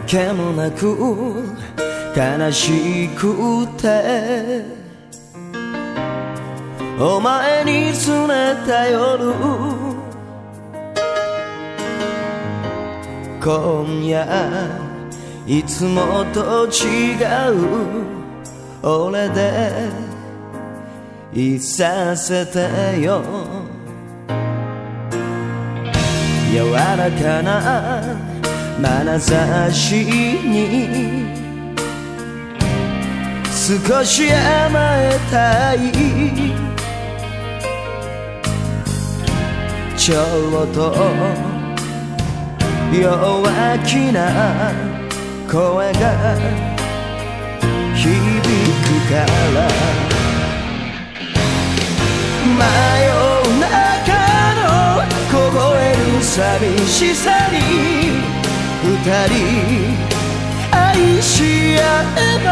けもなく悲しくて。お前にすねた夜。今夜いつもと違う。俺でいさせてよ。柔らかな眼差しに少し甘えたいちょうど弱気な声が響くから真夜中の凍える寂しさに二人愛し合えば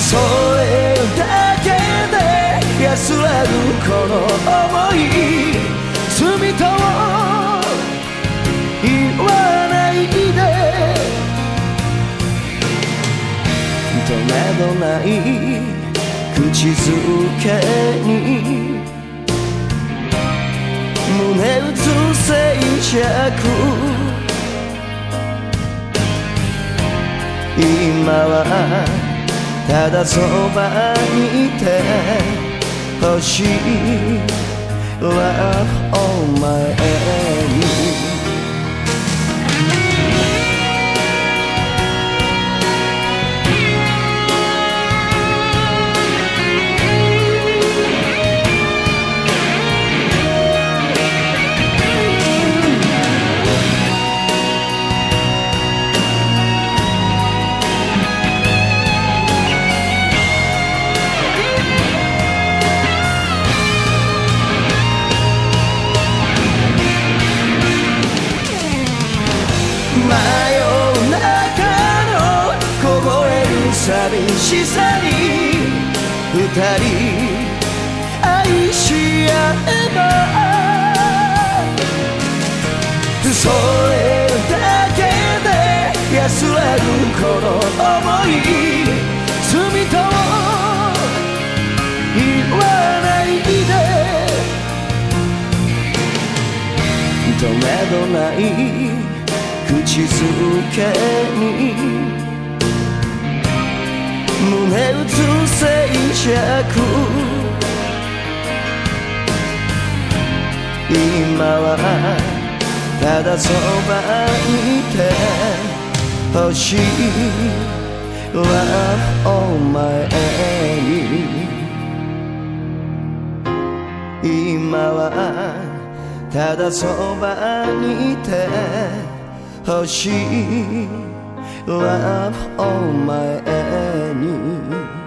それだけで安らぐこの想い。罪と言わないで。とめどない口づけに胸打つ静寂今はただそばにいてほしい Love on my end 寂しさに二人愛し合えばそれだけで安らぐこの想い。罪と言わないでとめどない口づけに胸打つ静寂今はただそばにいて。ほしい Love on my end 今はただそばにいて。欲しい Love all my enemies.